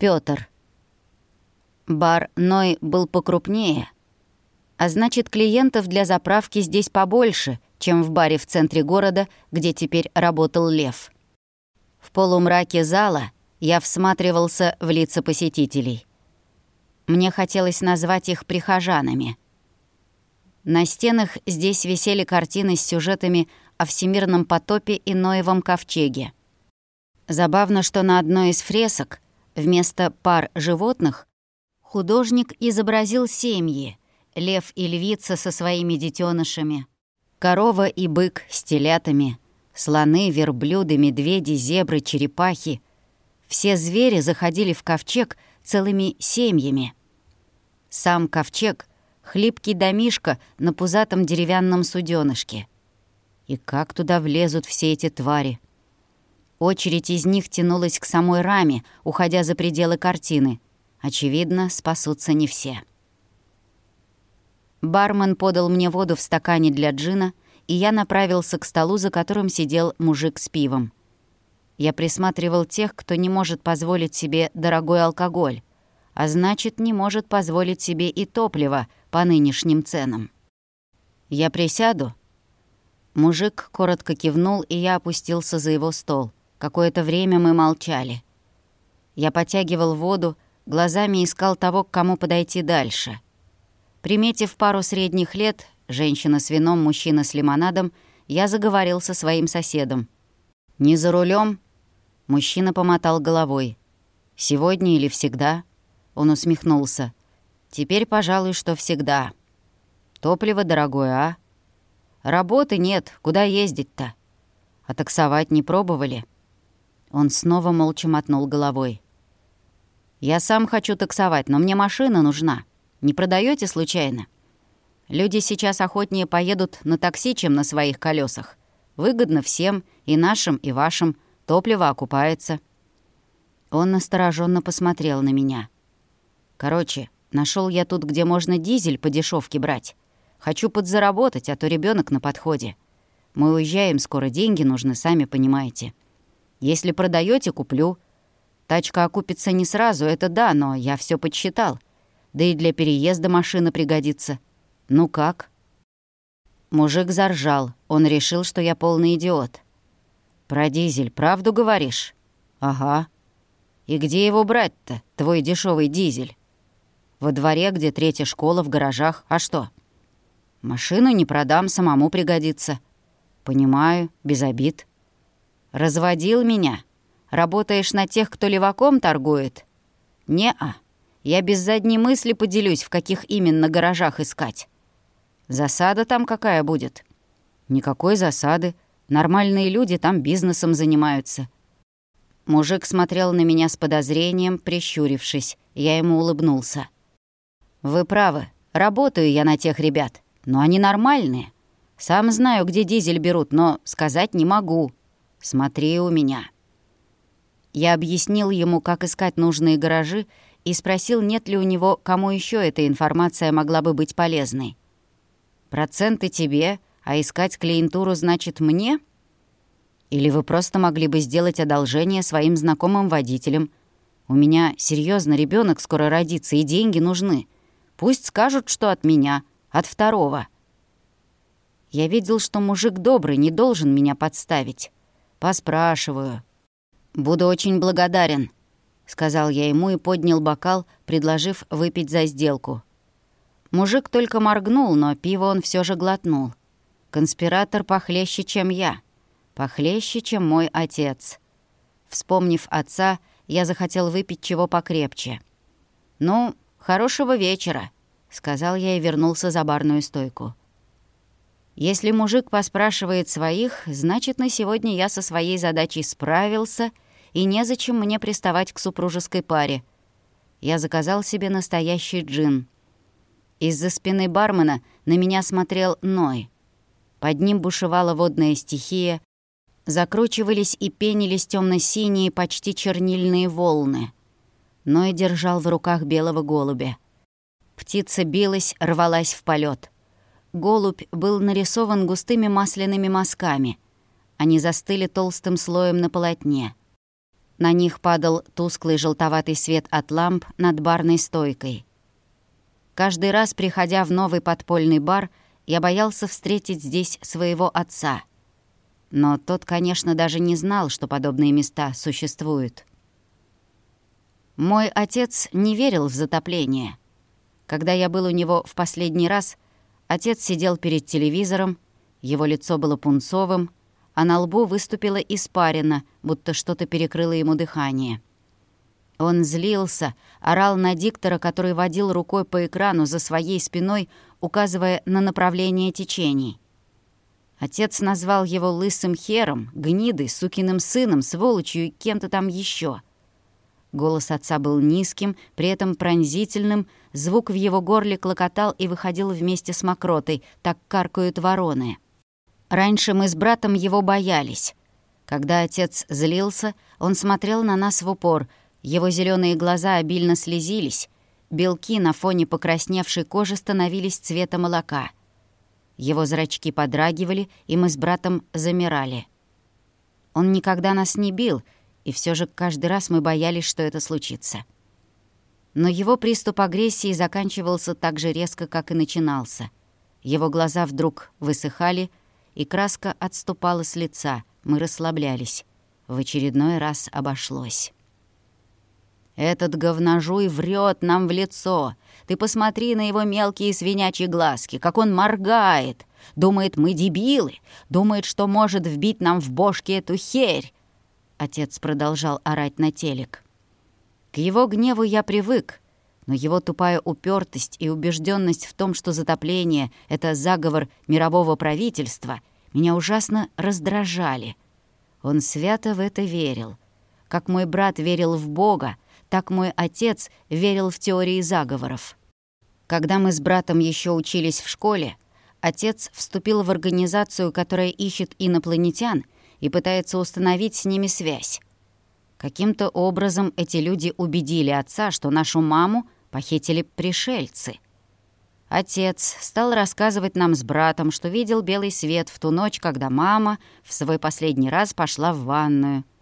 Пётр. Бар Ной был покрупнее, а значит, клиентов для заправки здесь побольше, чем в баре в центре города, где теперь работал Лев. В полумраке зала я всматривался в лица посетителей. Мне хотелось назвать их прихожанами. На стенах здесь висели картины с сюжетами о всемирном потопе и Ноевом ковчеге. Забавно, что на одной из фресок вместо пар животных художник изобразил семьи, лев и львица со своими детенышами, корова и бык с телятами, слоны, верблюды, медведи, зебры, черепахи. Все звери заходили в ковчег целыми семьями. Сам ковчег — хлипкий домишко на пузатом деревянном суденышке. И как туда влезут все эти твари? Очередь из них тянулась к самой раме, уходя за пределы картины. Очевидно, спасутся не все. Бармен подал мне воду в стакане для джина, и я направился к столу, за которым сидел мужик с пивом. Я присматривал тех, кто не может позволить себе дорогой алкоголь, а значит, не может позволить себе и топливо по нынешним ценам. «Я присяду?» Мужик коротко кивнул, и я опустился за его стол. Какое-то время мы молчали. Я потягивал воду, глазами искал того, к кому подойти дальше — Приметив пару средних лет, женщина с вином, мужчина с лимонадом, я заговорил со своим соседом. «Не за рулем? Мужчина помотал головой. «Сегодня или всегда?» Он усмехнулся. «Теперь, пожалуй, что всегда. Топливо дорогое, а? Работы нет, куда ездить-то? А таксовать не пробовали?» Он снова молча мотнул головой. «Я сам хочу таксовать, но мне машина нужна. Не продаете случайно? Люди сейчас охотнее поедут на такси, чем на своих колесах. Выгодно всем, и нашим, и вашим. Топливо окупается. Он настороженно посмотрел на меня. Короче, нашел я тут, где можно дизель по дешевке брать. Хочу подзаработать, а то ребенок на подходе. Мы уезжаем, скоро деньги нужны, сами понимаете. Если продаете, куплю. Тачка окупится не сразу, это да, но я все подсчитал — да и для переезда машина пригодится. Ну как?» Мужик заржал. Он решил, что я полный идиот. «Про дизель правду говоришь?» «Ага. И где его брать-то, твой дешевый дизель?» «Во дворе, где третья школа, в гаражах. А что?» «Машину не продам, самому пригодится». «Понимаю, без обид». «Разводил меня? Работаешь на тех, кто леваком торгует?» «Не-а». Я без задней мысли поделюсь, в каких именно гаражах искать. Засада там какая будет? Никакой засады. Нормальные люди там бизнесом занимаются. Мужик смотрел на меня с подозрением, прищурившись. Я ему улыбнулся. «Вы правы. Работаю я на тех ребят. Но они нормальные. Сам знаю, где дизель берут, но сказать не могу. Смотри у меня». Я объяснил ему, как искать нужные гаражи, и спросил, нет ли у него, кому еще эта информация могла бы быть полезной. «Проценты тебе, а искать клиентуру значит мне?» «Или вы просто могли бы сделать одолжение своим знакомым водителям? У меня серьезно ребенок скоро родится, и деньги нужны. Пусть скажут, что от меня, от второго». Я видел, что мужик добрый, не должен меня подставить. Поспрашиваю. «Буду очень благодарен», сказал я ему и поднял бокал, предложив выпить за сделку. Мужик только моргнул, но пиво он все же глотнул. Конспиратор похлеще, чем я. Похлеще, чем мой отец. Вспомнив отца, я захотел выпить чего покрепче. «Ну, хорошего вечера», — сказал я и вернулся за барную стойку. Если мужик поспрашивает своих, значит, на сегодня я со своей задачей справился — и незачем мне приставать к супружеской паре. Я заказал себе настоящий джин. Из-за спины бармена на меня смотрел Ной. Под ним бушевала водная стихия, закручивались и пенились темно синие почти чернильные волны. Ной держал в руках белого голубя. Птица билась, рвалась в полет. Голубь был нарисован густыми масляными мазками. Они застыли толстым слоем на полотне. На них падал тусклый желтоватый свет от ламп над барной стойкой. Каждый раз, приходя в новый подпольный бар, я боялся встретить здесь своего отца. Но тот, конечно, даже не знал, что подобные места существуют. Мой отец не верил в затопление. Когда я был у него в последний раз, отец сидел перед телевизором, его лицо было пунцовым, а на лбу выступила испарина, будто что-то перекрыло ему дыхание. Он злился, орал на диктора, который водил рукой по экрану за своей спиной, указывая на направление течений. Отец назвал его лысым хером, гнидой, сукиным сыном, сволочью и кем-то там еще. Голос отца был низким, при этом пронзительным, звук в его горле клокотал и выходил вместе с мокротой, так каркают вороны. Раньше мы с братом его боялись. Когда отец злился, он смотрел на нас в упор — его зеленые глаза обильно слезились, белки на фоне покрасневшей кожи становились цвета молока. Его зрачки подрагивали, и мы с братом замирали. Он никогда нас не бил, и все же каждый раз мы боялись, что это случится. Но его приступ агрессии заканчивался так же резко, как и начинался. Его глаза вдруг высыхали, и краска отступала с лица. Мы расслаблялись. В очередной раз обошлось. Этот говножуй врет нам в лицо. Ты посмотри на его мелкие свинячьи глазки, как он моргает. Думает, мы дебилы. Думает, что может вбить нам в бошки эту херь. Отец продолжал орать на телек. К его гневу я привык, но его тупая упертость и убежденность в том, что затопление — это заговор мирового правительства, меня ужасно раздражали. Он свято в это верил. Как мой брат верил в Бога, так мой отец верил в теории заговоров. Когда мы с братом еще учились в школе, отец вступил в организацию, которая ищет инопланетян и пытается установить с ними связь. Каким-то образом эти люди убедили отца, что нашу маму похитили пришельцы. Отец стал рассказывать нам с братом, что видел белый свет в ту ночь, когда мама в свой последний раз пошла в ванную —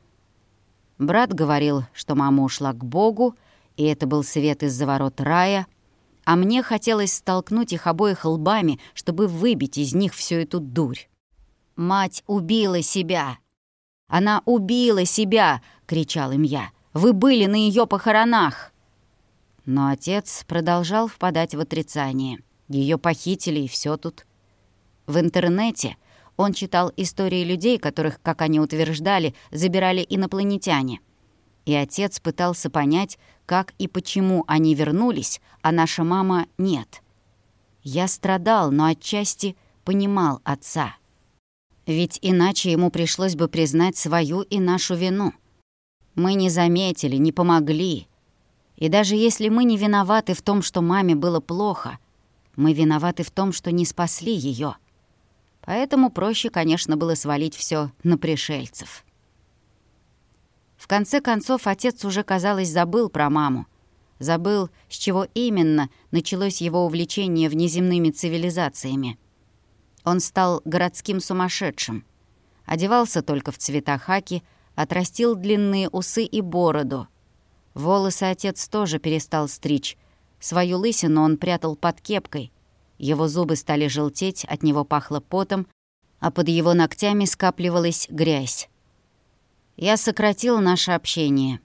Брат говорил, что мама ушла к Богу, и это был свет из-за ворот рая, а мне хотелось столкнуть их обоих лбами, чтобы выбить из них всю эту дурь. «Мать убила себя!» «Она убила себя!» — кричал им я. «Вы были на ее похоронах!» Но отец продолжал впадать в отрицание. Ее похитили, и все тут. В интернете — он читал истории людей, которых, как они утверждали, забирали инопланетяне. И отец пытался понять, как и почему они вернулись, а наша мама нет. Я страдал, но отчасти понимал отца. Ведь иначе ему пришлось бы признать свою и нашу вину. Мы не заметили, не помогли. И даже если мы не виноваты в том, что маме было плохо, мы виноваты в том, что не спасли ее. Поэтому проще, конечно, было свалить все на пришельцев. В конце концов, отец уже, казалось, забыл про маму. Забыл, с чего именно началось его увлечение внеземными цивилизациями. Он стал городским сумасшедшим. Одевался только в цвета хаки, отрастил длинные усы и бороду. Волосы отец тоже перестал стричь. Свою лысину он прятал под кепкой — его зубы стали желтеть, от него пахло потом, а под его ногтями скапливалась грязь. Я сократил наше общение,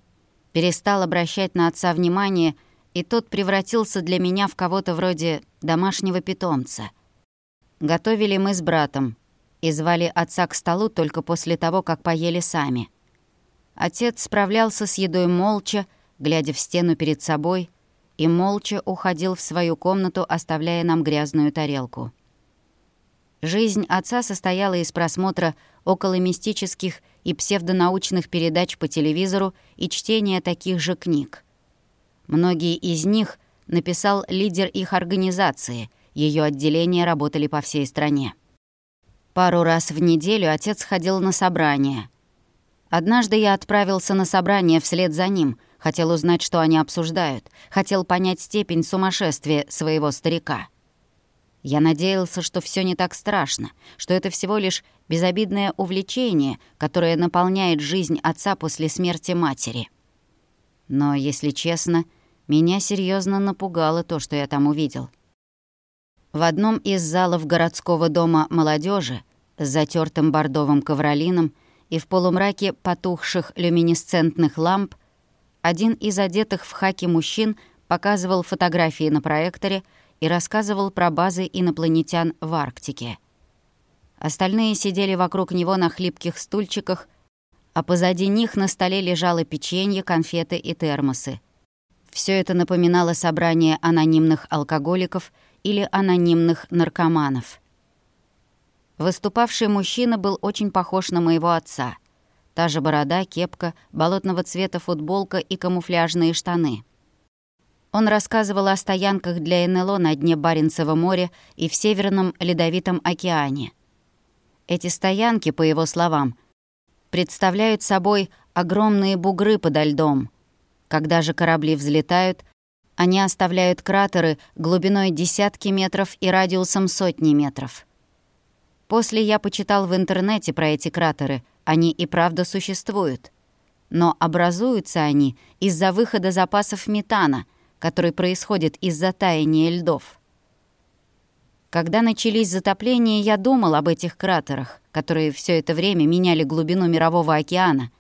перестал обращать на отца внимание, и тот превратился для меня в кого-то вроде домашнего питомца. Готовили мы с братом и звали отца к столу только после того, как поели сами. Отец справлялся с едой молча, глядя в стену перед собой — и молча уходил в свою комнату, оставляя нам грязную тарелку. Жизнь отца состояла из просмотра околомистических и псевдонаучных передач по телевизору и чтения таких же книг. Многие из них написал лидер их организации, ее отделения работали по всей стране. Пару раз в неделю отец ходил на собрания. Однажды я отправился на собрание вслед за ним — Хотел узнать, что они обсуждают. Хотел понять степень сумасшествия своего старика. Я надеялся, что все не так страшно, что это всего лишь безобидное увлечение, которое наполняет жизнь отца после смерти матери. Но, если честно, меня серьезно напугало то, что я там увидел. В одном из залов городского дома молодежи с затертым бордовым ковролином и в полумраке потухших люминесцентных ламп один из одетых в хаки мужчин показывал фотографии на проекторе и рассказывал про базы инопланетян в Арктике. Остальные сидели вокруг него на хлипких стульчиках, а позади них на столе лежало печенье, конфеты и термосы. Все это напоминало собрание анонимных алкоголиков или анонимных наркоманов. Выступавший мужчина был очень похож на моего отца. Та же борода, кепка, болотного цвета футболка и камуфляжные штаны — он рассказывал о стоянках для НЛО на дне Баренцева моря и в Северном Ледовитом океане. Эти стоянки, по его словам, представляют собой огромные бугры подо льдом. Когда же корабли взлетают, они оставляют кратеры глубиной десятки метров и радиусом сотни метров. После я почитал в интернете про эти кратеры, они и правда существуют. Но образуются они из-за выхода запасов метана — который происходит из-за таяния льдов. Когда начались затопления, я думал об этих кратерах, которые все это время меняли глубину Мирового океана,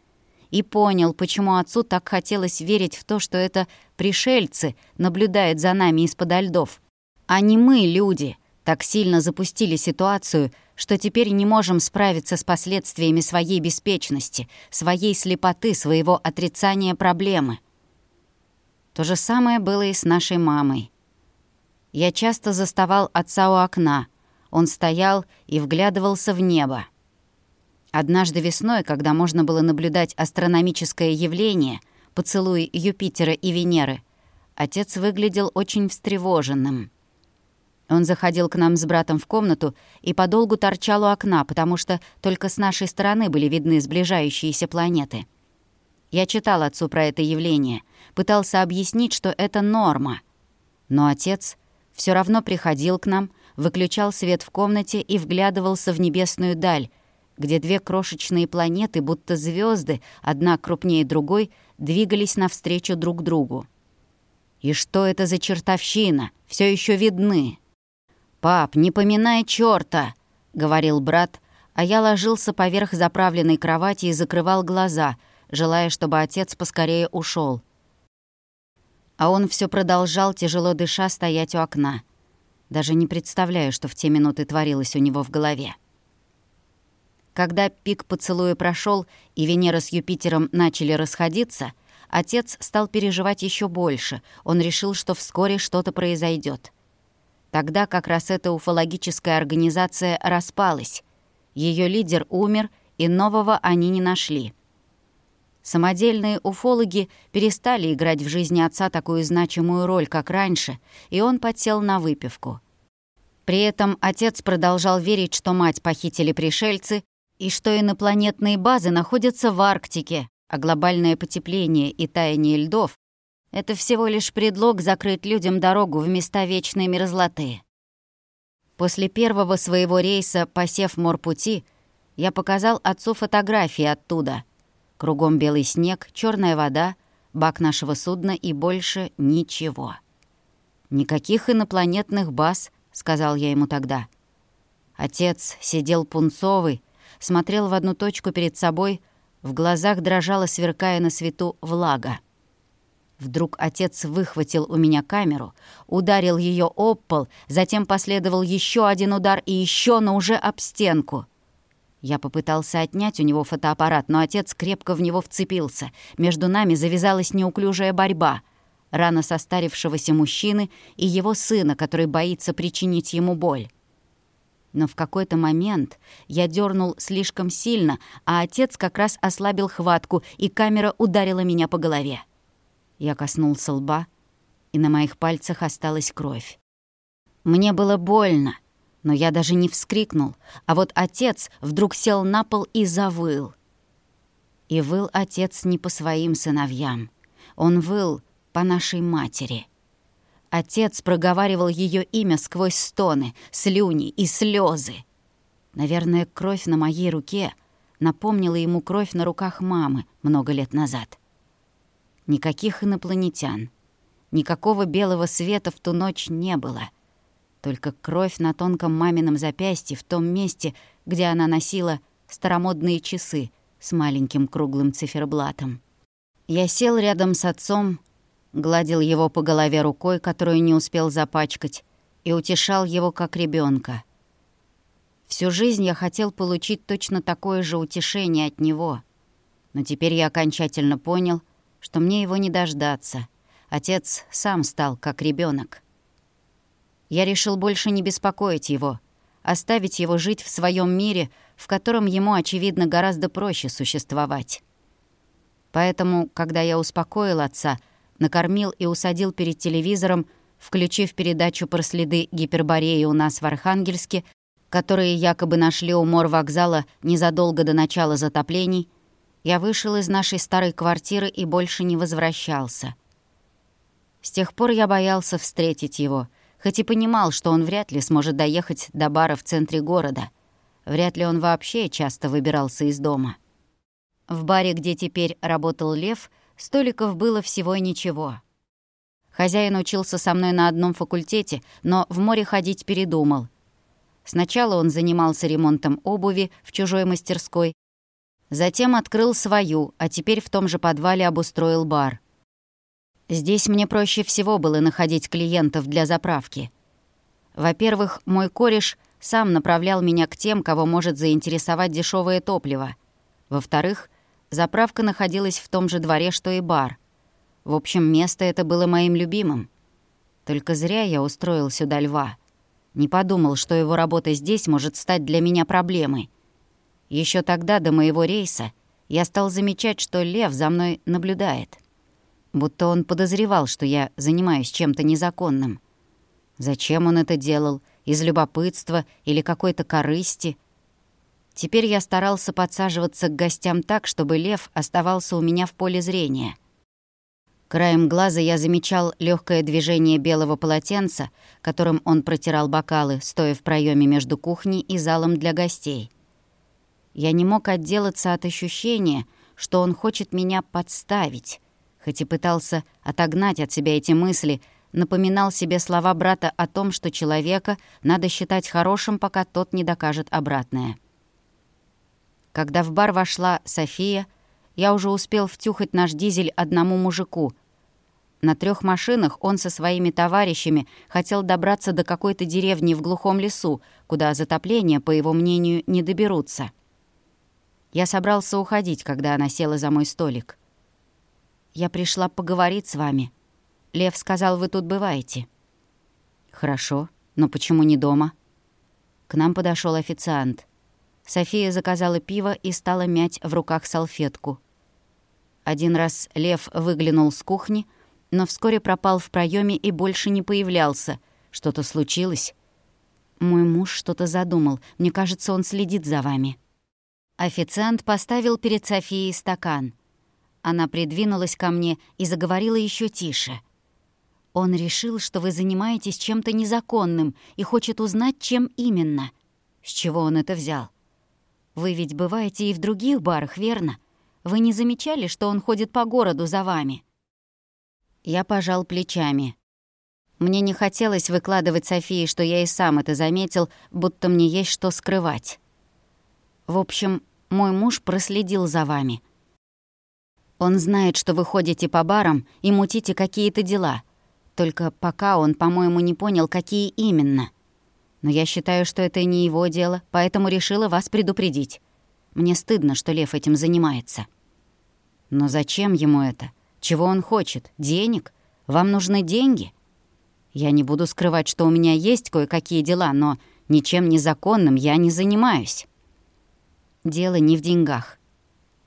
и понял, почему отцу так хотелось верить в то, что это пришельцы наблюдают за нами из-под льдов, а не мы, люди, так сильно запустили ситуацию, что теперь не можем справиться с последствиями своей беспечности, своей слепоты, своего отрицания проблемы. То же самое было и с нашей мамой. Я часто заставал отца у окна. Он стоял и вглядывался в небо. Однажды весной, когда можно было наблюдать астрономическое явление, поцелуй Юпитера и Венеры, отец выглядел очень встревоженным. Он заходил к нам с братом в комнату и подолгу торчал у окна, потому что только с нашей стороны были видны сближающиеся планеты. Я читал отцу про это явление, пытался объяснить, что это норма. Но отец все равно приходил к нам, выключал свет в комнате и вглядывался в небесную даль, где две крошечные планеты, будто звезды, одна крупнее другой, двигались навстречу друг другу. «И что это за чертовщина? Все еще видны!» «Пап, не поминай черта!» — говорил брат, а я ложился поверх заправленной кровати и закрывал глаза — желая, чтобы отец поскорее ушел. А он все продолжал, тяжело дыша, стоять у окна. Даже не представляю, что в те минуты творилось у него в голове. Когда пик поцелуя прошел и Венера с Юпитером начали расходиться, отец стал переживать еще больше. Он решил, что вскоре что-то произойдет. Тогда как раз эта уфологическая организация распалась. Ее лидер умер, и нового они не нашли. Самодельные уфологи перестали играть в жизни отца такую значимую роль, как раньше, и он подсел на выпивку. При этом отец продолжал верить, что мать похитили пришельцы и что инопланетные базы находятся в Арктике, а глобальное потепление и таяние льдов — это всего лишь предлог закрыть людям дорогу в места вечной мерзлоты. После первого своего рейса по Севморпути я показал отцу фотографии оттуда — Кругом белый снег, черная вода, бак нашего судна и больше ничего. «Никаких инопланетных баз», — сказал я ему тогда. Отец сидел пунцовый, смотрел в одну точку перед собой, в глазах дрожала, сверкая на свету, влага. Вдруг отец выхватил у меня камеру, ударил ее об пол, затем последовал еще один удар и еще, но уже об стенку — я попытался отнять у него фотоаппарат, но отец крепко в него вцепился. Между нами завязалась неуклюжая борьба. Рана состарившегося мужчины и его сына, который боится причинить ему боль. Но в какой-то момент я дернул слишком сильно, а отец как раз ослабил хватку, и камера ударила меня по голове. Я коснулся лба, и на моих пальцах осталась кровь. Мне было больно, но я даже не вскрикнул, а вот отец вдруг сел на пол и завыл. И выл отец не по своим сыновьям. Он выл по нашей матери. Отец проговаривал ее имя сквозь стоны, слюни и слезы. Наверное, кровь на моей руке напомнила ему кровь на руках мамы много лет назад. Никаких инопланетян, никакого белого света в ту ночь не было. Только кровь на тонком мамином запястье в том месте, где она носила старомодные часы с маленьким круглым циферблатом. Я сел рядом с отцом, гладил его по голове рукой, которую не успел запачкать, и утешал его как ребенка. Всю жизнь я хотел получить точно такое же утешение от него. Но теперь я окончательно понял, что мне его не дождаться. Отец сам стал как ребенок. Я решил больше не беспокоить его, оставить его жить в своем мире, в котором ему, очевидно, гораздо проще существовать. Поэтому, когда я успокоил отца, накормил и усадил перед телевизором, включив передачу про следы гипербореи у нас в Архангельске, которые якобы нашли у морвокзала незадолго до начала затоплений, я вышел из нашей старой квартиры и больше не возвращался. С тех пор я боялся встретить его, хоть и понимал, что он вряд ли сможет доехать до бара в центре города. Вряд ли он вообще часто выбирался из дома. В баре, где теперь работал Лев, столиков было всего ничего. Хозяин учился со мной на одном факультете, но в море ходить передумал. Сначала он занимался ремонтом обуви в чужой мастерской, затем открыл свою, а теперь в том же подвале обустроил бар. Здесь мне проще всего было находить клиентов для заправки. Во-первых, мой кореш сам направлял меня к тем, кого может заинтересовать дешевое топливо. Во-вторых, заправка находилась в том же дворе, что и бар. В общем, место это было моим любимым. Только зря я устроил сюда льва — не подумал, что его работа здесь может стать для меня проблемой. Еще тогда, до моего рейса, я стал замечать, что Лев за мной наблюдает. Будто он подозревал, что я занимаюсь чем-то незаконным. Зачем он это делал? Из любопытства или какой-то корысти? Теперь я старался подсаживаться к гостям так, чтобы Лев оставался у меня в поле зрения — Краем глаза я замечал легкое движение белого полотенца, которым он протирал бокалы, стоя в проеме между кухней и залом для гостей. Я не мог отделаться от ощущения, что он хочет меня подставить, хоть и пытался отогнать от себя эти мысли, напоминал себе слова брата о том, что человека надо считать хорошим, пока тот не докажет обратное. Когда в бар вошла София, я уже успел втюхать наш дизель одному мужику — на трех машинах он со своими товарищами хотел добраться до какой-то деревни в глухом лесу, куда затопление, по его мнению, не доберутся. Я собрался уходить, когда она села за мой столик. «Я пришла поговорить с вами. Лев сказал, вы тут бываете». «Хорошо, но почему не дома?» К нам подошел официант. София заказала пиво и стала мять в руках салфетку. Один раз Лев выглянул с кухни — но вскоре пропал в проеме и больше не появлялся. Что-то случилось? Мой муж что-то задумал. Мне кажется, он следит за вами. Официант поставил перед Софией стакан. Она придвинулась ко мне и заговорила еще тише. Он решил, что вы занимаетесь чем-то незаконным и хочет узнать, чем именно. С чего он это взял? Вы ведь бываете и в других барах, верно? Вы не замечали, что он ходит по городу за вами?» Я пожал плечами. Мне не хотелось выкладывать Софии, что я и сам это заметил, будто мне есть что скрывать. В общем, мой муж проследил за вами. Он знает, что вы ходите по барам и мутите какие-то дела. Только пока он, по-моему, не понял, какие именно. Но я считаю, что это не его дело, поэтому решила вас предупредить. Мне стыдно, что Лев этим занимается. Но зачем ему это? Чего он хочет? Денег? Вам нужны деньги? Я не буду скрывать, что у меня есть кое-какие дела, но ничем незаконным я не занимаюсь. Дело не в деньгах.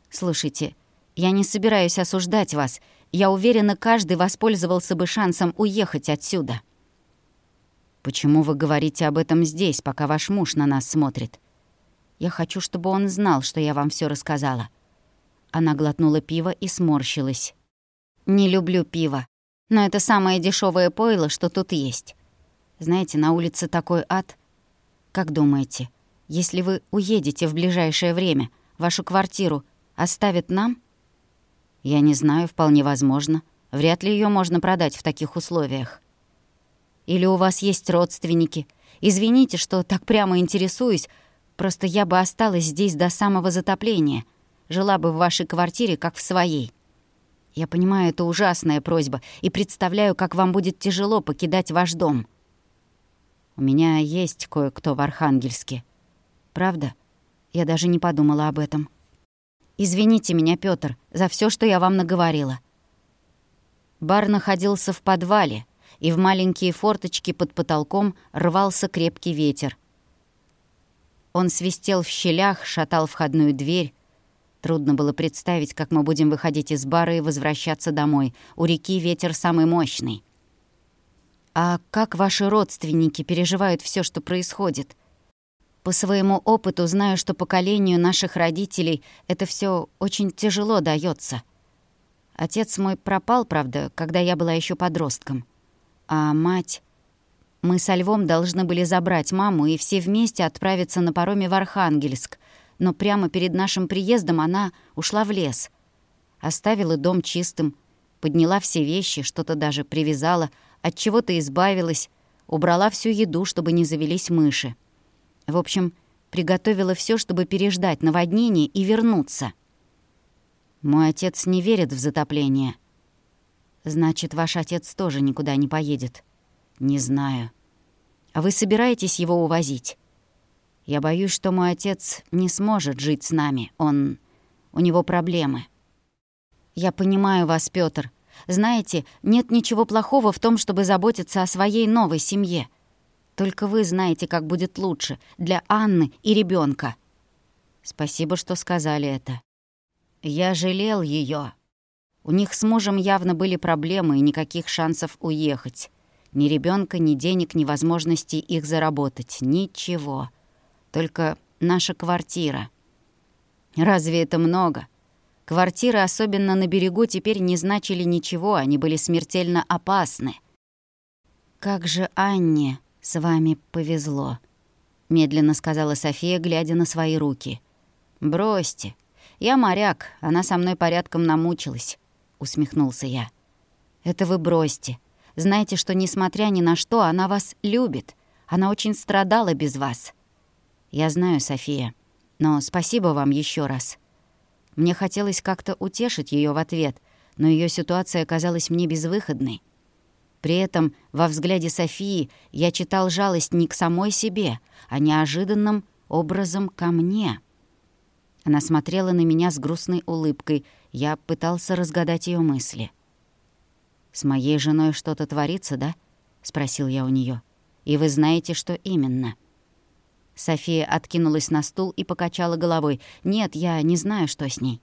Слушайте, я не собираюсь осуждать вас. Я уверена, каждый воспользовался бы шансом уехать отсюда. Почему вы говорите об этом здесь, пока ваш муж на нас смотрит? Я хочу, чтобы он знал, что я вам все рассказала. Она глотнула пиво и сморщилась. Не люблю пиво. Но это самое дешевое пойло, что тут есть. Знаете, на улице такой ад. Как думаете, если вы уедете в ближайшее время, вашу квартиру оставят нам? Я не знаю, вполне возможно. Вряд ли ее можно продать в таких условиях. Или у вас есть родственники? Извините, что так прямо интересуюсь, просто я бы осталась здесь до самого затопления. Жила бы в вашей квартире, как в своей. Я понимаю, это ужасная просьба, и представляю, как вам будет тяжело покидать ваш дом. У меня есть кое-кто в Архангельске. Правда? Я даже не подумала об этом. Извините меня, Пётр, за все, что я вам наговорила. Бар находился в подвале, и в маленькие форточки под потолком рвался крепкий ветер. Он свистел в щелях, шатал входную дверь, Трудно было представить, как мы будем выходить из бара и возвращаться домой. У реки ветер самый мощный. А как ваши родственники переживают все, что происходит? По своему опыту знаю, что поколению наших родителей это все очень тяжело дается. Отец мой пропал, правда, когда я была еще подростком. А мать... Мы со Львом должны были забрать маму и все вместе отправиться на пароме в Архангельск — но прямо перед нашим приездом она ушла в лес. Оставила дом чистым, подняла все вещи, что-то даже привязала, от чего-то избавилась, убрала всю еду, чтобы не завелись мыши. В общем, приготовила все, чтобы переждать наводнение и вернуться. Мой отец не верит в затопление. Значит, ваш отец тоже никуда не поедет. Не знаю. А вы собираетесь его увозить? Я боюсь, что мой отец не сможет жить с нами. Он... У него проблемы. Я понимаю вас, Пётр. Знаете, нет ничего плохого в том, чтобы заботиться о своей новой семье. Только вы знаете, как будет лучше для Анны и ребенка. Спасибо, что сказали это. Я жалел ее. У них с мужем явно были проблемы и никаких шансов уехать. Ни ребенка, ни денег, ни возможности их заработать. Ничего. Только наша квартира. Разве это много? Квартиры, особенно на берегу, теперь не значили ничего, они были смертельно опасны. «Как же Анне с вами повезло», — медленно сказала София, глядя на свои руки. «Бросьте. Я моряк, она со мной порядком намучилась», — усмехнулся я. «Это вы бросьте. Знаете, что, несмотря ни на что, она вас любит. Она очень страдала без вас. «Я знаю, София, но спасибо вам еще раз». Мне хотелось как-то утешить ее в ответ, но ее ситуация оказалась мне безвыходной. При этом во взгляде Софии я читал жалость не к самой себе, а неожиданным образом ко мне. Она смотрела на меня с грустной улыбкой. Я пытался разгадать ее мысли. «С моей женой что-то творится, да?» — спросил я у нее. «И вы знаете, что именно?» София откинулась на стул и покачала головой. «Нет, я не знаю, что с ней».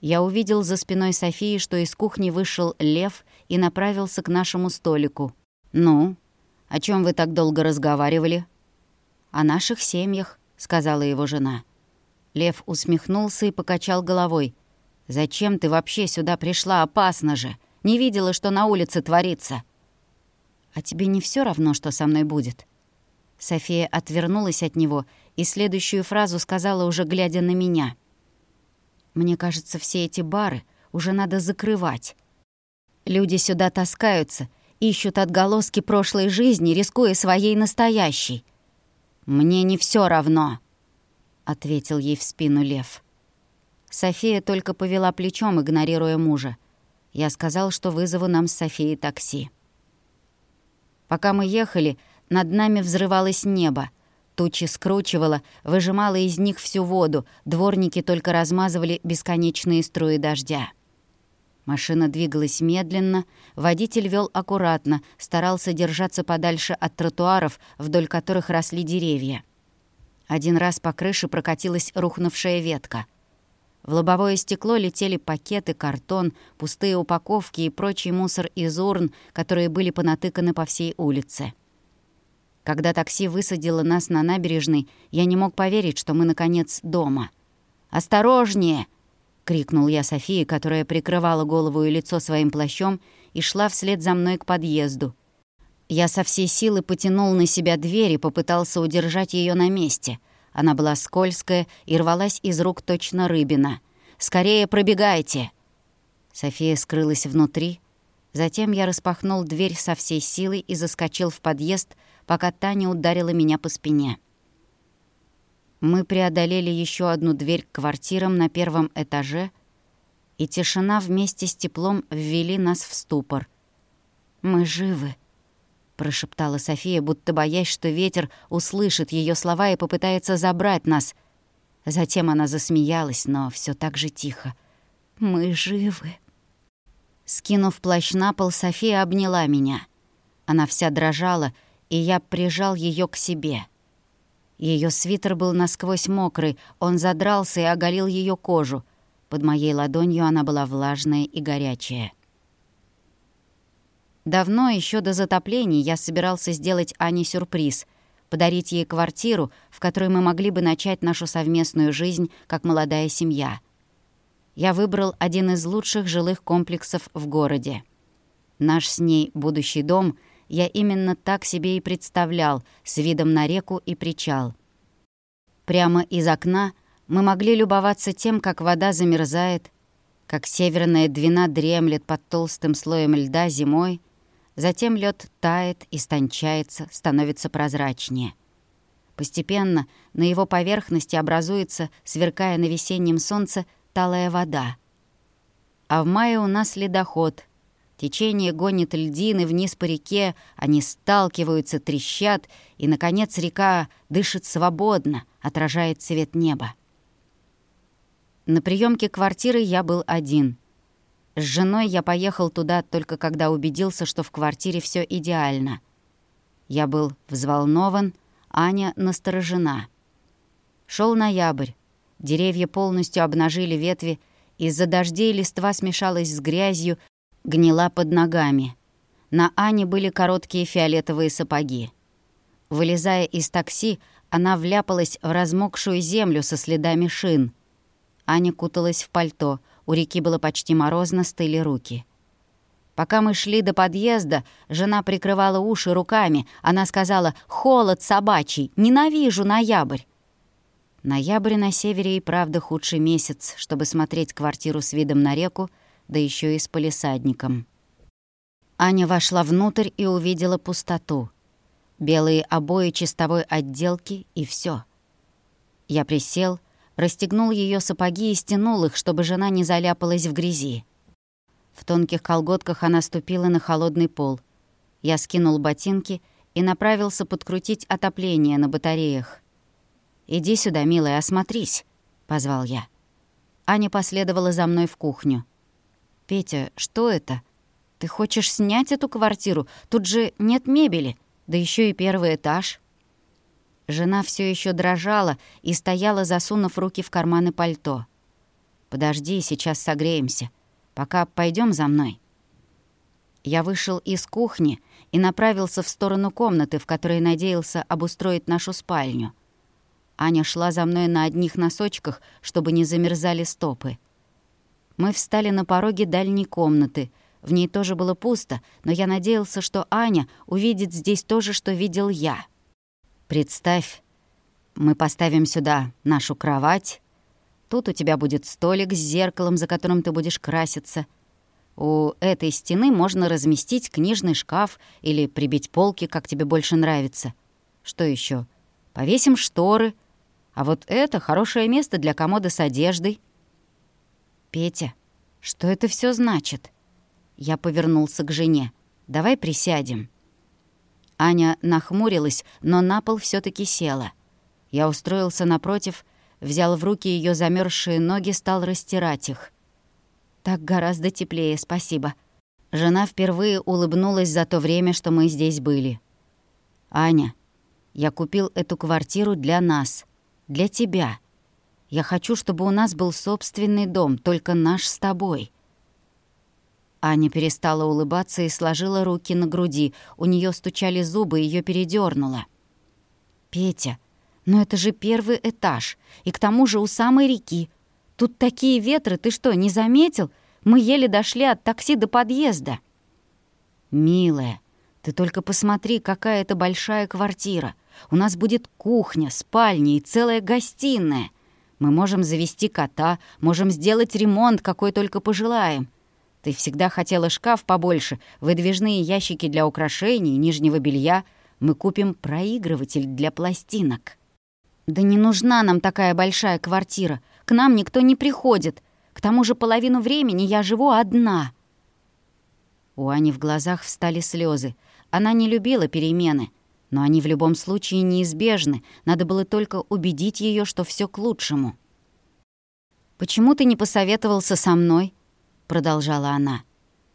Я увидел за спиной Софии, что из кухни вышел Лев и направился к нашему столику. «Ну, о чем вы так долго разговаривали?» «О наших семьях», — сказала его жена. Лев усмехнулся и покачал головой. «Зачем ты вообще сюда пришла? Опасно же! Не видела, что на улице творится!» «А тебе не все равно, что со мной будет?» София отвернулась от него и следующую фразу сказала, уже глядя на меня. «Мне кажется, все эти бары уже надо закрывать. Люди сюда таскаются, ищут отголоски прошлой жизни, рискуя своей настоящей. Мне не все равно», — ответил ей в спину Лев. София только повела плечом, игнорируя мужа. Я сказал, что вызову нам с Софией такси. Пока мы ехали, над нами взрывалось небо. Тучи скручивало, выжимало из них всю воду, дворники только размазывали бесконечные струи дождя. Машина двигалась медленно, водитель вел аккуратно, старался держаться подальше от тротуаров, вдоль которых росли деревья. Один раз по крыше прокатилась рухнувшая ветка. В лобовое стекло летели пакеты, картон, пустые упаковки и прочий мусор из урн, которые были понатыканы по всей улице. Когда такси высадило нас на набережной, я не мог поверить, что мы, наконец, дома. «Осторожнее!» — крикнул я Софии, которая прикрывала голову и лицо своим плащом и шла вслед за мной к подъезду. Я со всей силы потянул на себя дверь и попытался удержать ее на месте. Она была скользкая и рвалась из рук точно рыбина. «Скорее пробегайте!» София скрылась внутри. Затем я распахнул дверь со всей силой и заскочил в подъезд, пока Таня ударила меня по спине. Мы преодолели еще одну дверь к квартирам на первом этаже, и тишина вместе с теплом ввели нас в ступор. «Мы живы», — прошептала София, будто боясь, что ветер услышит ее слова и попытается забрать нас. Затем она засмеялась, но все так же тихо. «Мы живы». Скинув плащ на пол, София обняла меня. Она вся дрожала, и я прижал ее к себе. Ее свитер был насквозь мокрый, он задрался и оголил ее кожу. Под моей ладонью она была влажная и горячая. Давно, еще до затоплений, я собирался сделать Ане сюрприз — подарить ей квартиру, в которой мы могли бы начать нашу совместную жизнь как молодая семья. Я выбрал один из лучших жилых комплексов в городе. Наш с ней будущий дом я именно так себе и представлял, с видом на реку и причал. Прямо из окна мы могли любоваться тем, как вода замерзает, как северная двина дремлет под толстым слоем льда зимой — Затем лед тает, истончается, становится прозрачнее. Постепенно на его поверхности образуется, сверкая на весеннем солнце, талая вода. А в мае у нас ледоход. Течение гонит льдины вниз по реке, они сталкиваются, трещат, и, наконец, река дышит свободно, отражает цвет неба. На приемке квартиры я был один — с женой я поехал туда только когда убедился, что в квартире все идеально. Я был взволнован, Аня насторожена. Шел ноябрь. Деревья полностью обнажили ветви, из-за дождей листва смешалась с грязью, гнила под ногами. На Ане были короткие фиолетовые сапоги. Вылезая из такси, она вляпалась в размокшую землю со следами шин. Аня куталась в пальто — у реки было почти морозно, стыли руки. Пока мы шли до подъезда, жена прикрывала уши руками. Она сказала «Холод собачий! Ненавижу ноябрь!» Ноябрь на севере и правда худший месяц, чтобы смотреть квартиру с видом на реку, да еще и с полисадником. Аня вошла внутрь и увидела пустоту. Белые обои чистовой отделки и все. Я присел, расстегнул ее сапоги и стянул их, чтобы жена не заляпалась в грязи. В тонких колготках она ступила на холодный пол. Я скинул ботинки и направился подкрутить отопление на батареях. «Иди сюда, милая, осмотрись», — позвал я. Аня последовала за мной в кухню. «Петя, что это? Ты хочешь снять эту квартиру? Тут же нет мебели, да еще и первый этаж». Жена все еще дрожала и стояла, засунув руки в карманы пальто. «Подожди, сейчас согреемся. Пока пойдем за мной». Я вышел из кухни и направился в сторону комнаты, в которой надеялся обустроить нашу спальню. Аня шла за мной на одних носочках, чтобы не замерзали стопы. Мы встали на пороге дальней комнаты. В ней тоже было пусто, но я надеялся, что Аня увидит здесь то же, что видел я — Представь, мы поставим сюда нашу кровать. Тут у тебя будет столик с зеркалом, за которым ты будешь краситься. У этой стены можно разместить книжный шкаф или прибить полки, как тебе больше нравится. Что еще? Повесим шторы. А вот это хорошее место для комода с одеждой. Петя, что это все значит? Я повернулся к жене. Давай присядем. Аня нахмурилась, но на пол все таки села. Я устроился напротив, взял в руки ее замерзшие ноги, стал растирать их. «Так гораздо теплее, спасибо». Жена впервые улыбнулась за то время, что мы здесь были. «Аня, я купил эту квартиру для нас, для тебя. Я хочу, чтобы у нас был собственный дом, только наш с тобой. Аня перестала улыбаться и сложила руки на груди. У нее стучали зубы, ее передернуло. «Петя, но это же первый этаж, и к тому же у самой реки. Тут такие ветры, ты что, не заметил? Мы еле дошли от такси до подъезда». «Милая, ты только посмотри, какая это большая квартира. У нас будет кухня, спальня и целая гостиная. Мы можем завести кота, можем сделать ремонт, какой только пожелаем. Ты всегда хотела шкаф побольше, выдвижные ящики для украшений, нижнего белья. Мы купим проигрыватель для пластинок». «Да не нужна нам такая большая квартира. К нам никто не приходит. К тому же половину времени я живу одна». У Ани в глазах встали слезы. Она не любила перемены, но они в любом случае неизбежны. Надо было только убедить ее, что все к лучшему. «Почему ты не посоветовался со мной?» — продолжала она.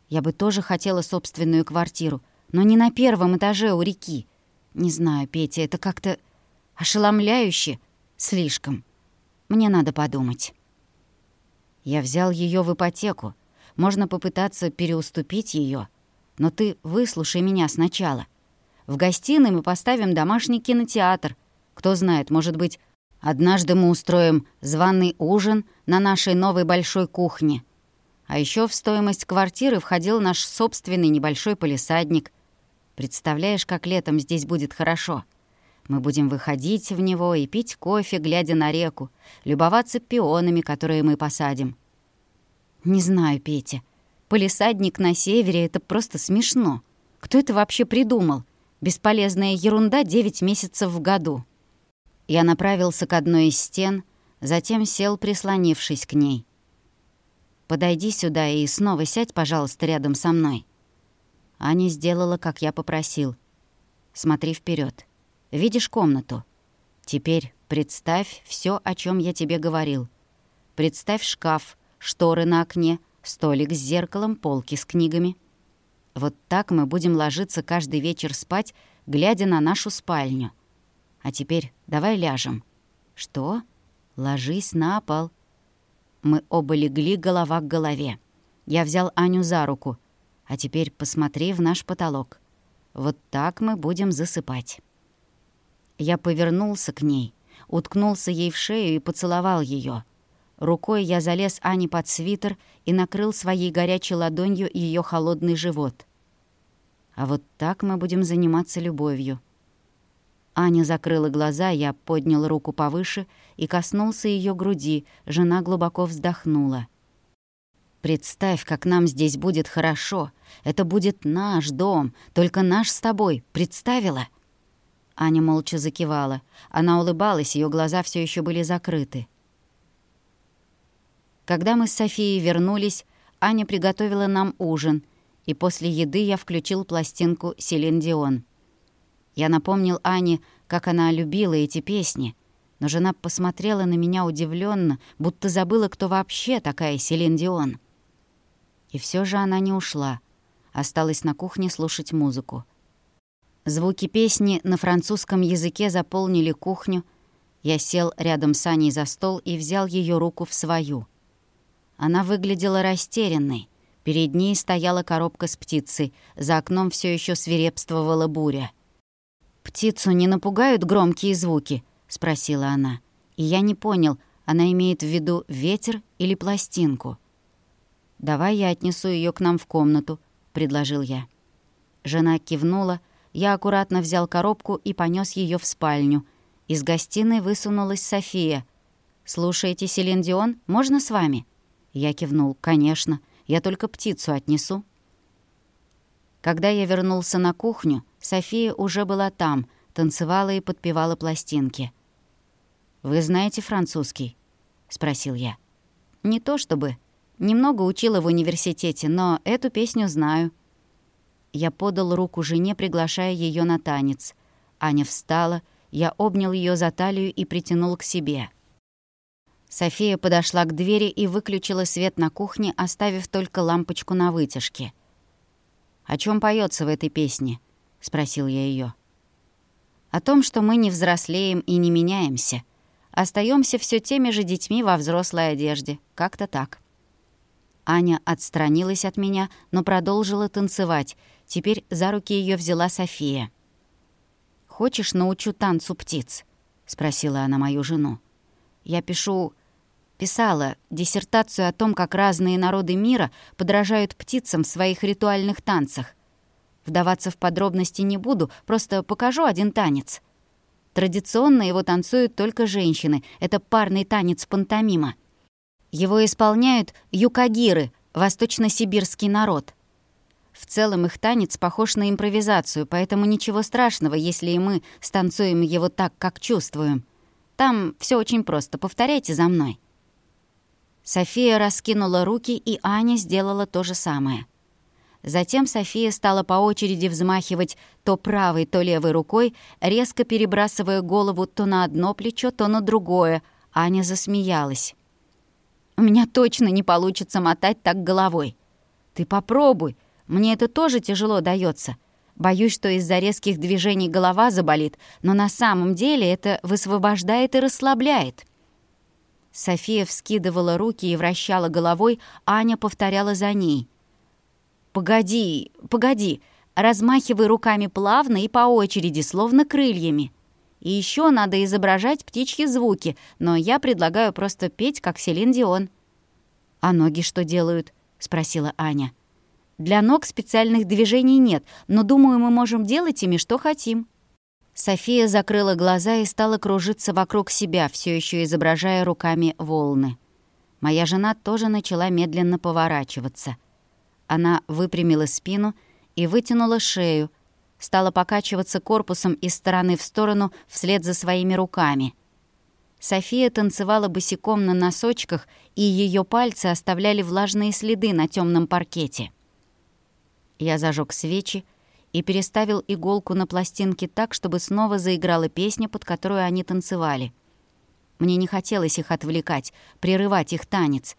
«Я бы тоже хотела собственную квартиру, но не на первом этаже у реки. Не знаю, Петя, это как-то ошеломляюще слишком. Мне надо подумать». Я взял ее в ипотеку. Можно попытаться переуступить ее, но ты выслушай меня сначала. В гостиной мы поставим домашний кинотеатр. Кто знает, может быть, однажды мы устроим званый ужин на нашей новой большой кухне. А еще в стоимость квартиры входил наш собственный небольшой полисадник. Представляешь, как летом здесь будет хорошо. Мы будем выходить в него и пить кофе, глядя на реку, любоваться пионами, которые мы посадим. Не знаю, Петя. Полисадник на севере — это просто смешно. Кто это вообще придумал? Бесполезная ерунда 9 месяцев в году. Я направился к одной из стен, затем сел, прислонившись к ней. Подойди сюда и снова сядь, пожалуйста, рядом со мной». Аня сделала, как я попросил. «Смотри вперед. Видишь комнату? Теперь представь все, о чем я тебе говорил. Представь шкаф, шторы на окне, столик с зеркалом, полки с книгами. Вот так мы будем ложиться каждый вечер спать, глядя на нашу спальню. А теперь давай ляжем». «Что? Ложись на пол», мы оба легли голова к голове. Я взял Аню за руку. А теперь посмотри в наш потолок. Вот так мы будем засыпать. Я повернулся к ней, уткнулся ей в шею и поцеловал ее. Рукой я залез Ане под свитер и накрыл своей горячей ладонью ее холодный живот. А вот так мы будем заниматься любовью. Аня закрыла глаза, я поднял руку повыше и коснулся ее груди. Жена глубоко вздохнула. «Представь, как нам здесь будет хорошо. Это будет наш дом, только наш с тобой. Представила?» Аня молча закивала. Она улыбалась, ее глаза все еще были закрыты. Когда мы с Софией вернулись, Аня приготовила нам ужин, и после еды я включил пластинку «Селин Дион». Я напомнил Ане, как она любила эти песни, но жена посмотрела на меня удивленно, будто забыла, кто вообще такая Селин Дион. И все же она не ушла, осталась на кухне слушать музыку. Звуки песни на французском языке заполнили кухню. Я сел рядом с Аней за стол и взял ее руку в свою. Она выглядела растерянной. Перед ней стояла коробка с птицей, за окном все еще свирепствовала буря. «Птицу не напугают громкие звуки?» — спросила она. И я не понял, она имеет в виду ветер или пластинку. «Давай я отнесу ее к нам в комнату», — предложил я. Жена кивнула, я аккуратно взял коробку и понес ее в спальню. Из гостиной высунулась София. «Слушаете, Селин Дион, можно с вами?» Я кивнул. «Конечно. Я только птицу отнесу». Когда я вернулся на кухню, София уже была там, танцевала и подпевала пластинки. «Вы знаете французский?» — спросил я. «Не то чтобы. Немного учила в университете, но эту песню знаю». Я подал руку жене, приглашая ее на танец. Аня встала, я обнял ее за талию и притянул к себе. София подошла к двери и выключила свет на кухне, оставив только лампочку на вытяжке. «О чем поется в этой песне?» — спросил я ее. «О том, что мы не взрослеем и не меняемся. Остаемся все теми же детьми во взрослой одежде. Как-то так». Аня отстранилась от меня, но продолжила танцевать. Теперь за руки ее взяла София. «Хочешь, научу танцу птиц?» — спросила она мою жену. «Я пишу Писала диссертацию о том, как разные народы мира подражают птицам в своих ритуальных танцах. Вдаваться в подробности не буду, просто покажу один танец. Традиционно его танцуют только женщины. Это парный танец пантомима. Его исполняют юкагиры, восточно-сибирский народ. В целом их танец похож на импровизацию, поэтому ничего страшного, если и мы станцуем его так, как чувствуем. Там все очень просто, повторяйте за мной. София раскинула руки, и Аня сделала то же самое. Затем София стала по очереди взмахивать то правой, то левой рукой, резко перебрасывая голову то на одно плечо, то на другое. Аня засмеялась. «У меня точно не получится мотать так головой. Ты попробуй, мне это тоже тяжело дается. Боюсь, что из-за резких движений голова заболит, но на самом деле это высвобождает и расслабляет». София вскидывала руки и вращала головой, Аня повторяла за ней. «Погоди, погоди, размахивай руками плавно и по очереди, словно крыльями. И еще надо изображать птичьи звуки, но я предлагаю просто петь, как Селин Дион». «А ноги что делают?» — спросила Аня. «Для ног специальных движений нет, но, думаю, мы можем делать ими, что хотим». София закрыла глаза и стала кружиться вокруг себя, все еще изображая руками волны. Моя жена тоже начала медленно поворачиваться. Она выпрямила спину и вытянула шею, стала покачиваться корпусом из стороны в сторону вслед за своими руками. София танцевала босиком на носочках, и ее пальцы оставляли влажные следы на темном паркете. Я зажег свечи, и переставил иголку на пластинке так, чтобы снова заиграла песня, под которую они танцевали. Мне не хотелось их отвлекать, прерывать их танец,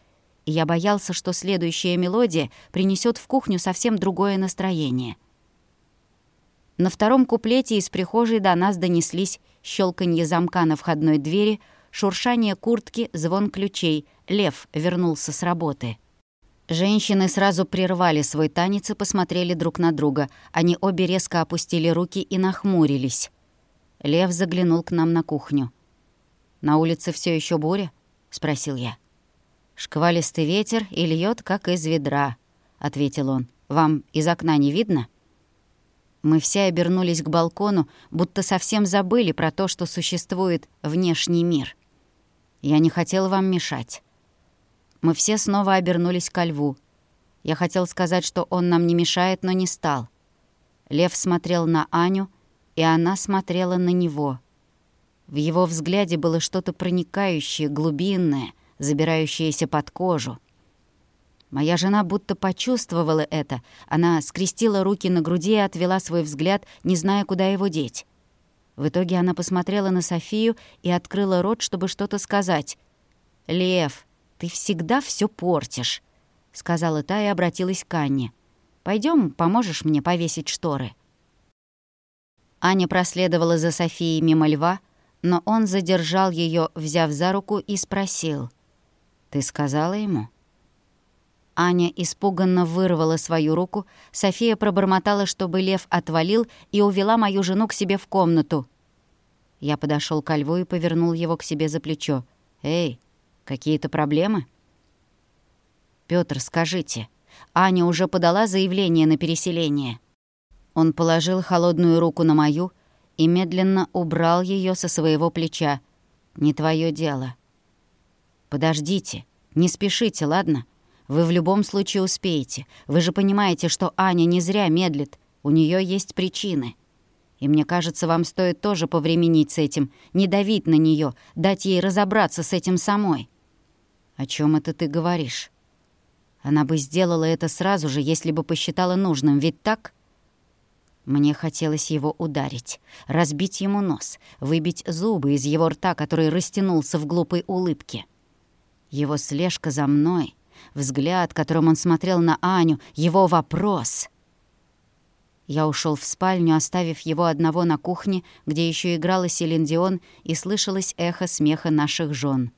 я боялся, что следующая мелодия принесет в кухню совсем другое настроение. На втором куплете из прихожей до нас донеслись щелканье замка на входной двери, шуршание куртки, звон ключей. Лев вернулся с работы. Женщины сразу прервали свой танец и посмотрели друг на друга. Они обе резко опустили руки и нахмурились. Лев заглянул к нам на кухню. «На улице все еще буря?» — спросил я. «Шквалистый ветер и льет, как из ведра», — ответил он. «Вам из окна не видно?» Мы все обернулись к балкону, будто совсем забыли про то, что существует внешний мир. Я не хотел вам мешать. Мы все снова обернулись ко льву. Я хотел сказать, что он нам не мешает, но не стал. Лев смотрел на Аню, и она смотрела на него. В его взгляде было что-то проникающее, глубинное, забирающееся под кожу. Моя жена будто почувствовала это. Она скрестила руки на груди и отвела свой взгляд, не зная, куда его деть. В итоге она посмотрела на Софию и открыла рот, чтобы что-то сказать. «Лев», «Ты всегда все портишь», — сказала та и обратилась к Анне. Пойдем, поможешь мне повесить шторы». Аня проследовала за Софией мимо льва, но он задержал ее, взяв за руку, и спросил. «Ты сказала ему?» Аня испуганно вырвала свою руку, София пробормотала, чтобы лев отвалил, и увела мою жену к себе в комнату. Я подошел ко льву и повернул его к себе за плечо. «Эй, Какие-то проблемы? Пётр, скажите, Аня уже подала заявление на переселение. Он положил холодную руку на мою и медленно убрал ее со своего плеча. Не твое дело. Подождите, не спешите, ладно? Вы в любом случае успеете. Вы же понимаете, что Аня не зря медлит. У нее есть причины. И мне кажется, вам стоит тоже повременить с этим, не давить на нее, дать ей разобраться с этим самой. «О чем это ты говоришь?» «Она бы сделала это сразу же, если бы посчитала нужным, ведь так?» Мне хотелось его ударить, разбить ему нос, выбить зубы из его рта, который растянулся в глупой улыбке. Его слежка за мной, взгляд, которым он смотрел на Аню, его вопрос. Я ушел в спальню, оставив его одного на кухне, где еще играла Селин Дион и слышалось эхо смеха наших жен.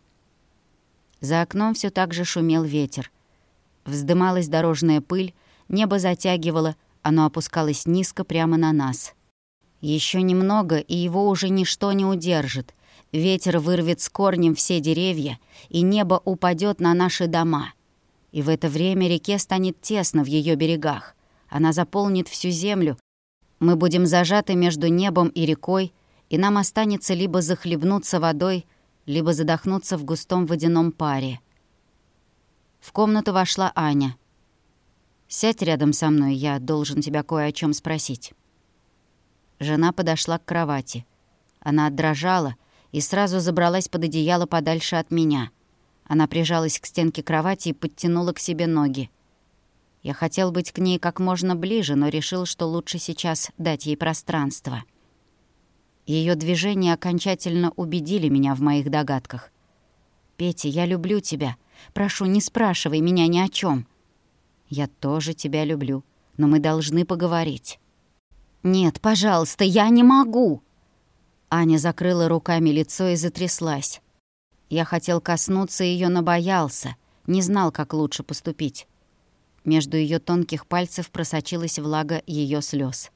За окном все так же шумел ветер. Вздымалась дорожная пыль, небо затягивало, оно опускалось низко прямо на нас. Еще немного, и его уже ничто не удержит. Ветер вырвет с корнем все деревья, и небо упадет на наши дома. И в это время реке станет тесно в ее берегах. Она заполнит всю землю. Мы будем зажаты между небом и рекой, и нам останется либо захлебнуться водой, либо задохнуться в густом водяном паре. В комнату вошла Аня. «Сядь рядом со мной, я должен тебя кое о чем спросить». Жена подошла к кровати. Она дрожала и сразу забралась под одеяло подальше от меня. Она прижалась к стенке кровати и подтянула к себе ноги. Я хотел быть к ней как можно ближе, но решил, что лучше сейчас дать ей пространство. Ее движения окончательно убедили меня в моих догадках. «Петя, я люблю тебя. Прошу, не спрашивай меня ни о чем. «Я тоже тебя люблю, но мы должны поговорить». «Нет, пожалуйста, я не могу!» Аня закрыла руками лицо и затряслась. Я хотел коснуться ее, но боялся, не знал, как лучше поступить. Между ее тонких пальцев просочилась влага ее слез.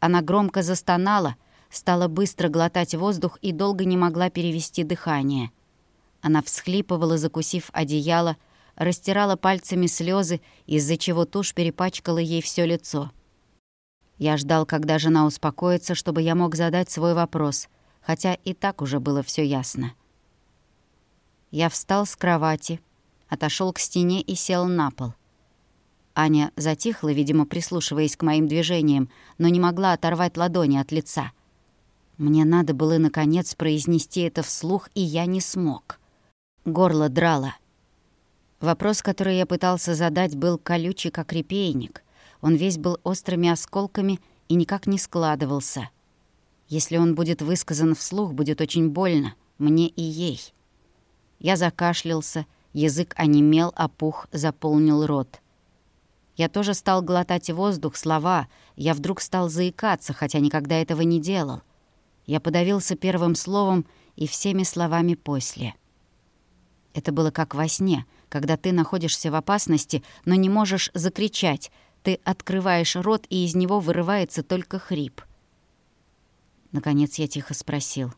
Она громко застонала, стала быстро глотать воздух и долго не могла перевести дыхание. Она всхлипывала, закусив одеяло, растирала пальцами слезы, из-за чего тушь перепачкала ей все лицо. Я ждал, когда жена успокоится, чтобы я мог задать свой вопрос, хотя и так уже было все ясно. Я встал с кровати, отошел к стене и сел на пол. Аня затихла, видимо, прислушиваясь к моим движениям, но не могла оторвать ладони от лица. Мне надо было, наконец, произнести это вслух, и я не смог. Горло драло. Вопрос, который я пытался задать, был колючий, как репейник. Он весь был острыми осколками и никак не складывался. Если он будет высказан вслух, будет очень больно, мне и ей. Я закашлялся, язык онемел, опух, заполнил рот. Я тоже стал глотать воздух, слова. Я вдруг стал заикаться, хотя никогда этого не делал. Я подавился первым словом и всеми словами после. Это было как во сне, когда ты находишься в опасности, но не можешь закричать — ты открываешь рот, и из него вырывается только хрип. Наконец я тихо спросил.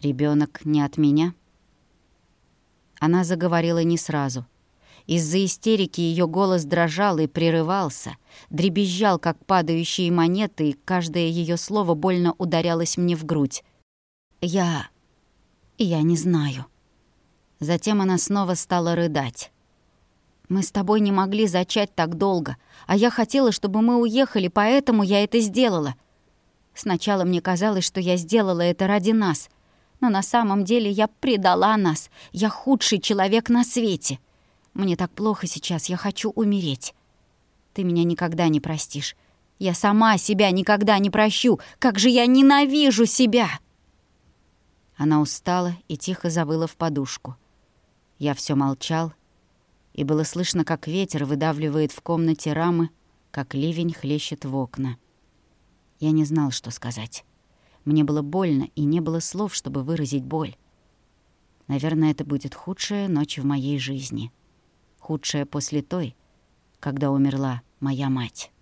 Ребенок не от меня?» Она заговорила не сразу. Из-за истерики ее голос дрожал и прерывался, дребезжал, как падающие монеты, и каждое ее слово больно ударялось мне в грудь. «Я... я не знаю». Затем она снова стала рыдать. Мы с тобой не могли зачать так долго, а я хотела, чтобы мы уехали, поэтому я это сделала. Сначала мне казалось, что я сделала это ради нас, но на самом деле я предала нас. Я худший человек на свете. Мне так плохо сейчас, я хочу умереть. Ты меня никогда не простишь. Я сама себя никогда не прощу. Как же я ненавижу себя!» Она устала и тихо завыла в подушку. Я все молчал, и было слышно, как ветер выдавливает в комнате рамы, как ливень хлещет в окна. Я не знал, что сказать. Мне было больно, и не было слов, чтобы выразить боль. Наверное, это будет худшая ночь в моей жизни. Худшая после той, когда умерла моя мать.